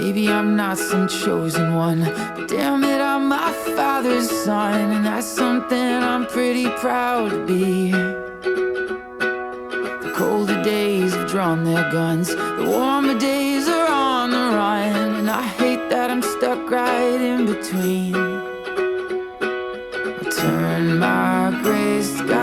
Maybe I'm not some chosen one, but damn it, I'm my father's son, and that's something I'm pretty proud to be. The colder days have drawn their guns, the warmer days are on the run, and I hate that I'm stuck right in between. I turn my gray skies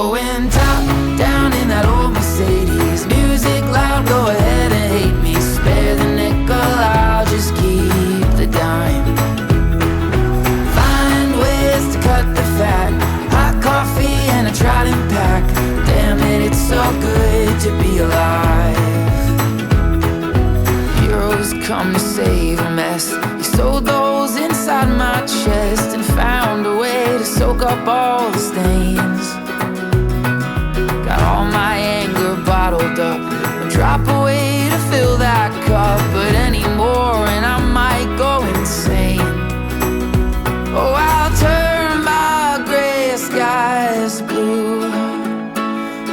Going top down in that old Mercedes. Music loud, go ahead and hate me. Spare the nickel, I'll just keep the dime. Find ways to cut the fat. Hot coffee and a trident pack. Damn it, it's so good to be alive. Heroes come to save a mess. Sewed the holes inside my chest and found a way to soak up all the stains.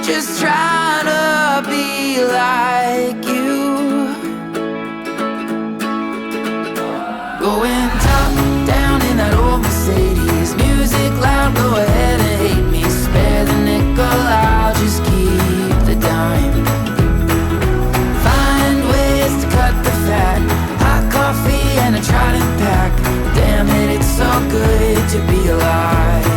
just trying to be like you. Going top down in that old Mercedes, music loud, go ahead and hate me. Spare the nickel, I'll just keep the dime. Find ways to cut the fat, hot coffee and a trident pack. Damn it, it's so good to be alive.